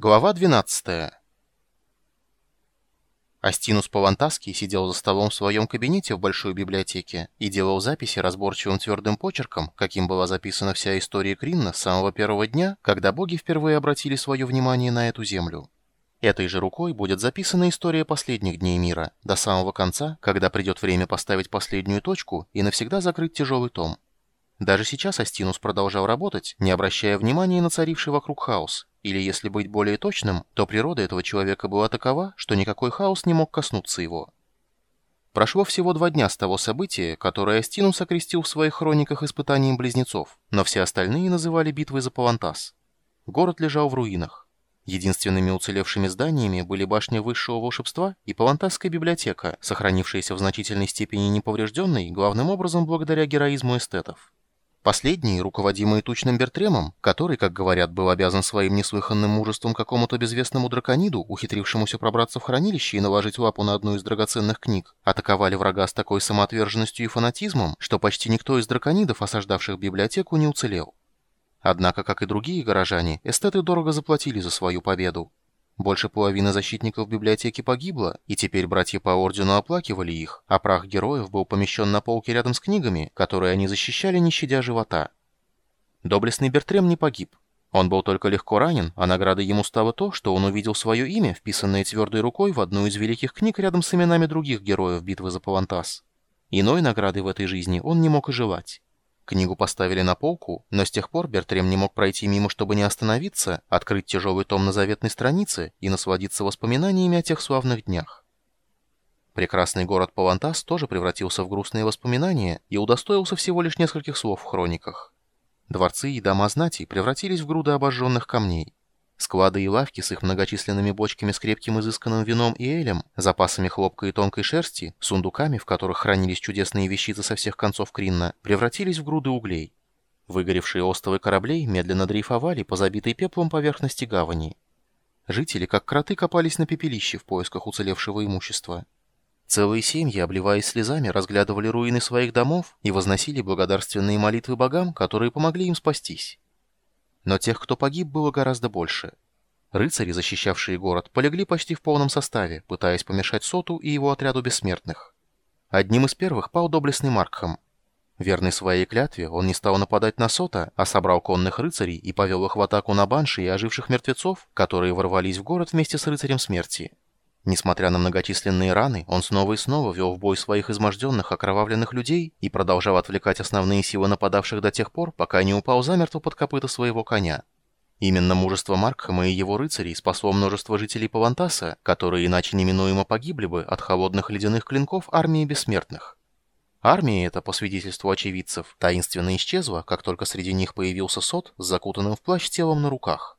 Глава 12. Астинус Павантаский сидел за столом в своем кабинете в большой библиотеке и делал записи разборчивым твердым почерком, каким была записана вся история Кринна с самого первого дня, когда боги впервые обратили свое внимание на эту землю. Этой же рукой будет записана история последних дней мира, до самого конца, когда придет время поставить последнюю точку и навсегда закрыть тяжелый том. Даже сейчас Астинус продолжал работать, не обращая внимания на царивший вокруг хаос, или, если быть более точным, то природа этого человека была такова, что никакой хаос не мог коснуться его. Прошло всего два дня с того события, которое Астинус окрестил в своих хрониках испытанием близнецов, но все остальные называли битвой за Павантас. Город лежал в руинах. Единственными уцелевшими зданиями были башня высшего волшебства и Павантасская библиотека, сохранившаяся в значительной степени неповрежденной, главным образом благодаря героизму эстетов. Последний, руководимый тучным Бертремом, который, как говорят, был обязан своим неслыханным мужеством какому-то безвестному дракониду, ухитрившемуся пробраться в хранилище и наложить лапу на одну из драгоценных книг, атаковали врага с такой самоотверженностью и фанатизмом, что почти никто из драконидов, осаждавших библиотеку, не уцелел. Однако, как и другие горожане, эстеты дорого заплатили за свою победу. Больше половины защитников библиотеки погибло, и теперь братья по ордену оплакивали их, а прах героев был помещен на полке рядом с книгами, которые они защищали, не щадя живота. Доблестный Бертрем не погиб. Он был только легко ранен, а наградой ему стало то, что он увидел свое имя, вписанное твердой рукой в одну из великих книг рядом с именами других героев битвы за Павантас. Иной награды в этой жизни он не мог и желать. Книгу поставили на полку, но с тех пор Бертрем не мог пройти мимо, чтобы не остановиться, открыть тяжелый том на заветной странице и насладиться воспоминаниями о тех славных днях. Прекрасный город Павантас тоже превратился в грустные воспоминания и удостоился всего лишь нескольких слов в хрониках. Дворцы и дома знати превратились в груды обожженных камней. Склады и лавки с их многочисленными бочками с крепким изысканным вином и элем, запасами хлопка и тонкой шерсти, сундуками, в которых хранились чудесные вещицы со всех концов Кринна, превратились в груды углей. Выгоревшие остовы кораблей медленно дрейфовали по забитой пеплом поверхности гавани. Жители, как кроты, копались на пепелище в поисках уцелевшего имущества. Целые семьи, обливаясь слезами, разглядывали руины своих домов и возносили благодарственные молитвы богам, которые помогли им спастись. Но тех, кто погиб, было гораздо больше. Рыцари, защищавшие город, полегли почти в полном составе, пытаясь помешать Соту и его отряду бессмертных. Одним из первых пал доблестный Маркхам. Верный своей клятве, он не стал нападать на Сота, а собрал конных рыцарей и повел их в атаку на банши и оживших мертвецов, которые ворвались в город вместе с рыцарем смерти. Несмотря на многочисленные раны, он снова и снова вел в бой своих изможденных, окровавленных людей и продолжал отвлекать основные силы нападавших до тех пор, пока не упал замертво под копыта своего коня. Именно мужество Маркхама и его рыцарей спасло множество жителей Павантаса, которые иначе неминуемо погибли бы от холодных ледяных клинков армии бессмертных. Армия эта, по свидетельству очевидцев, таинственно исчезла, как только среди них появился Сот с закутанным в плащ телом на руках.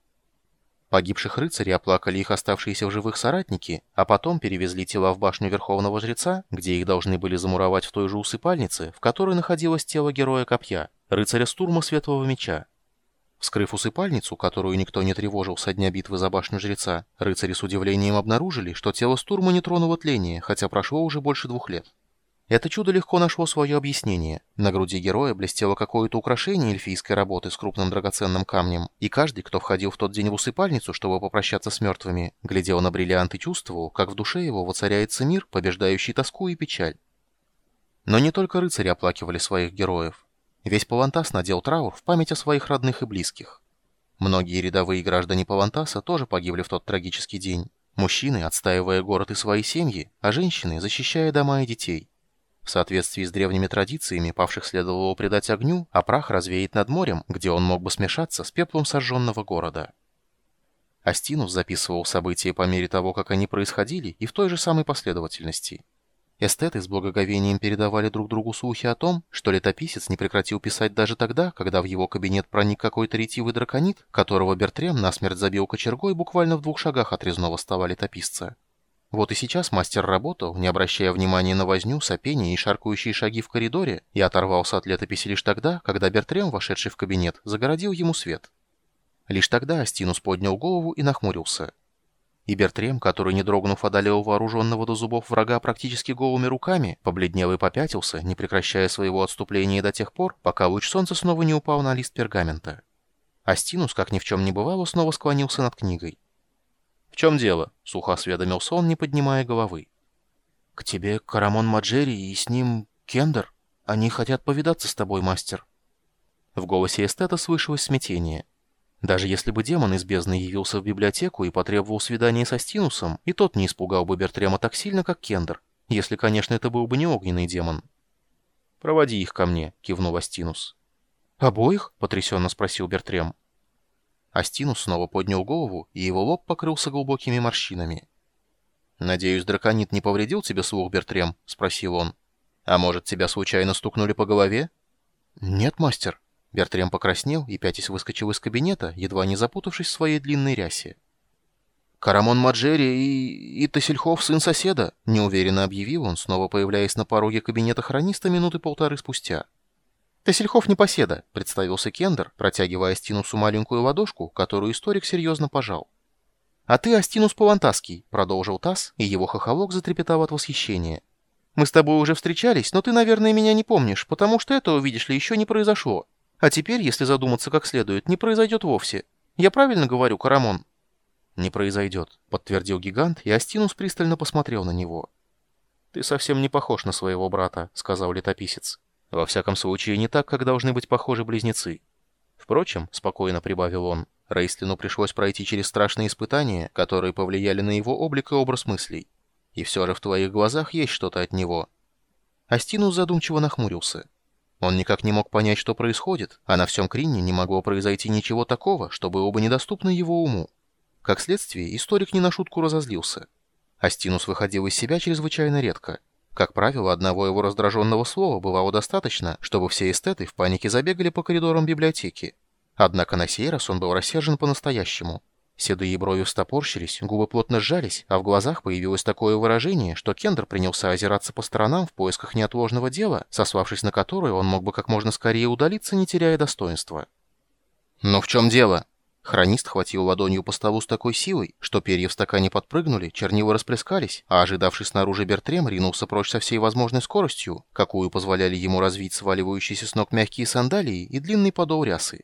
Погибших рыцарей оплакали их оставшиеся в живых соратники, а потом перевезли тела в башню Верховного Жреца, где их должны были замуровать в той же усыпальнице, в которой находилось тело героя Копья, рыцаря Стурма Светлого Меча. Вскрыв усыпальницу, которую никто не тревожил со дня битвы за башню Жреца, рыцари с удивлением обнаружили, что тело Стурма не тронуло тление, хотя прошло уже больше двух лет. Это чудо легко нашло свое объяснение. На груди героя блестело какое-то украшение эльфийской работы с крупным драгоценным камнем, и каждый, кто входил в тот день в усыпальницу, чтобы попрощаться с мертвыми, глядел на бриллиант и чувствовал, как в душе его воцаряется мир, побеждающий тоску и печаль. Но не только рыцари оплакивали своих героев. Весь Павантас надел траур в память о своих родных и близких. Многие рядовые граждане Павантаса тоже погибли в тот трагический день. Мужчины, отстаивая город и свои семьи, а женщины, защищая дома и детей. В соответствии с древними традициями павших следовало предать огню, а прах развеять над морем, где он мог бы смешаться с пеплом сожженного города. Астинус записывал события по мере того, как они происходили, и в той же самой последовательности. Эстеты с благоговением передавали друг другу слухи о том, что летописец не прекратил писать даже тогда, когда в его кабинет проник какой-то ретивый драконит, которого Бертрем насмерть забил кочергой буквально в двух шагах от резного стола летописца. Вот и сейчас мастер работал, не обращая внимания на возню, сопение и шаркающие шаги в коридоре, и оторвался от летописи лишь тогда, когда Бертрем, вошедший в кабинет, загородил ему свет. Лишь тогда Астинус поднял голову и нахмурился. И Бертрем, который, не дрогнув, одолел вооруженного до зубов врага практически голыми руками, побледнел и попятился, не прекращая своего отступления до тех пор, пока луч солнца снова не упал на лист пергамента. Астинус, как ни в чем не бывало, снова склонился над книгой. Чем дело?» — сухо осведомился он, не поднимая головы. «К тебе Карамон Маджери и с ним Кендер. Они хотят повидаться с тобой, мастер». В голосе эстета слышалось смятение. Даже если бы демон из бездны явился в библиотеку и потребовал свидания со Стинусом, и тот не испугал бы Бертрема так сильно, как Кендер, если, конечно, это был бы не огненный демон. «Проводи их ко мне», — кивнул Астинус. «Обоих?» — потрясенно спросил Бертрем. Астинус снова поднял голову, и его лоб покрылся глубокими морщинами. «Надеюсь, драконит не повредил тебе слух, Бертрем?» — спросил он. «А может, тебя случайно стукнули по голове?» «Нет, мастер». Бертрем покраснел и пятясь выскочил из кабинета, едва не запутавшись в своей длинной рясе. «Карамон Маджери и... и Тасельхов, сын соседа», — неуверенно объявил он, снова появляясь на пороге кабинета хрониста минуты полторы спустя. «Тасельхов непоседа», — представился Кендер, протягивая Астинусу маленькую ладошку, которую историк серьезно пожал. «А ты Астинус Палантаский», — продолжил Тасс, и его хохолок затрепетал от восхищения. «Мы с тобой уже встречались, но ты, наверное, меня не помнишь, потому что этого, видишь ли, еще не произошло. А теперь, если задуматься как следует, не произойдет вовсе. Я правильно говорю, Карамон?» «Не произойдет», — подтвердил гигант, и Астинус пристально посмотрел на него. «Ты совсем не похож на своего брата», — сказал летописец. «Во всяком случае, не так, как должны быть похожи близнецы». Впрочем, — спокойно прибавил он, — Рейстлину пришлось пройти через страшные испытания, которые повлияли на его облик и образ мыслей. И все же в твоих глазах есть что-то от него. Астинус задумчиво нахмурился. Он никак не мог понять, что происходит, а на всем Кринне не могло произойти ничего такого, что было бы недоступно его уму. Как следствие, историк не на шутку разозлился. Астинус выходил из себя чрезвычайно редко. Как правило, одного его раздраженного слова бывало достаточно, чтобы все эстеты в панике забегали по коридорам библиотеки. Однако на сей раз он был рассержен по-настоящему. Седые брови встопорщились, губы плотно сжались, а в глазах появилось такое выражение, что Кендер принялся озираться по сторонам в поисках неотложного дела, сославшись на которое он мог бы как можно скорее удалиться, не теряя достоинства. «Но в чем дело?» Хронист хватил ладонью по столу с такой силой, что перья в стакане подпрыгнули, чернила расплескались, а ожидавший снаружи Бертрем ринулся прочь со всей возможной скоростью, какую позволяли ему развить сваливающиеся с ног мягкие сандалии и длинный подол рясы.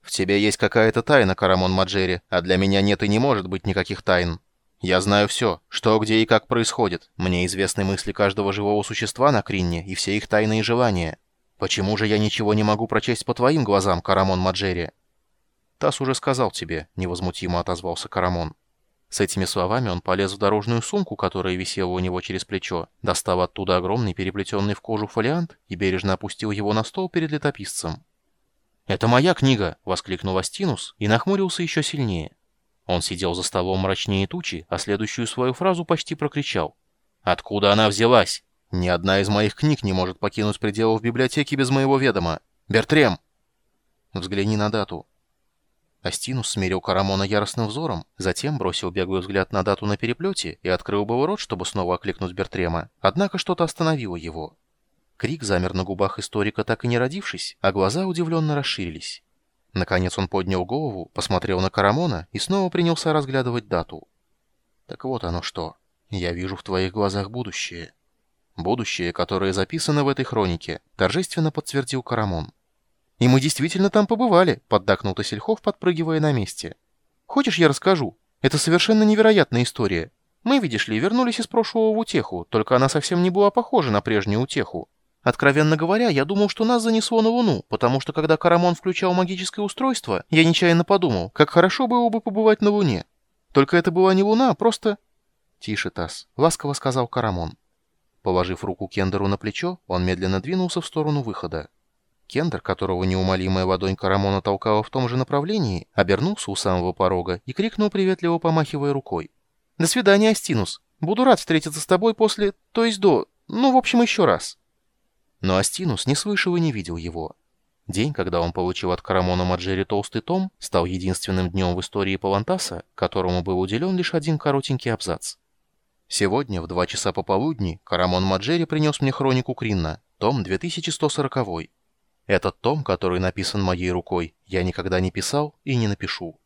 «В тебе есть какая-то тайна, Карамон Маджери, а для меня нет и не может быть никаких тайн. Я знаю все, что, где и как происходит. Мне известны мысли каждого живого существа на Кринне и все их тайные желания. Почему же я ничего не могу прочесть по твоим глазам, Карамон Маджери?» «Тасс уже сказал тебе», — невозмутимо отозвался Карамон. С этими словами он полез в дорожную сумку, которая висела у него через плечо, достал оттуда огромный переплетенный в кожу фолиант и бережно опустил его на стол перед летописцем. «Это моя книга!» — воскликнул Астинус и нахмурился еще сильнее. Он сидел за столом мрачнее тучи, а следующую свою фразу почти прокричал. «Откуда она взялась? Ни одна из моих книг не может покинуть пределов библиотеки без моего ведома. Бертрем!» «Взгляни на дату», Астинус смирил Карамона яростным взором, затем бросил беглый взгляд на дату на переплете и открыл был рот, чтобы снова окликнуть Бертрема, однако что-то остановило его. Крик замер на губах историка, так и не родившись, а глаза удивленно расширились. Наконец он поднял голову, посмотрел на Карамона и снова принялся разглядывать дату. «Так вот оно что. Я вижу в твоих глазах будущее». «Будущее, которое записано в этой хронике», — торжественно подтвердил Карамон. «И мы действительно там побывали», — поддакнул Тасельхов, подпрыгивая на месте. «Хочешь, я расскажу? Это совершенно невероятная история. Мы, видишь ли, вернулись из прошлого в утеху, только она совсем не была похожа на прежнюю утеху. Откровенно говоря, я думал, что нас занесло на Луну, потому что когда Карамон включал магическое устройство, я нечаянно подумал, как хорошо было бы побывать на Луне. Только это была не Луна, а просто... «Тише, Тасс», — ласково сказал Карамон. Положив руку Кендеру на плечо, он медленно двинулся в сторону выхода. Кендер, которого неумолимая ладонь Карамона толкала в том же направлении, обернулся у самого порога и крикнул, приветливо помахивая рукой. «До свидания, Астинус. Буду рад встретиться с тобой после... то есть до... ну, в общем, еще раз». Но Астинус не слышал и не видел его. День, когда он получил от Карамона Маджери толстый том, стал единственным днем в истории Палантаса, которому был уделен лишь один коротенький абзац. Сегодня в два часа пополудни Карамон Маджери принес мне хронику Кринна, том 2140 -й. Этот том, который написан моей рукой, я никогда не писал и не напишу.